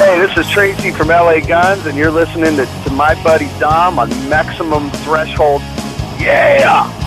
Hey, this is Tracy from LA Guns, and you're listening to, to my buddy Dom on Maximum Threshold. Yeah!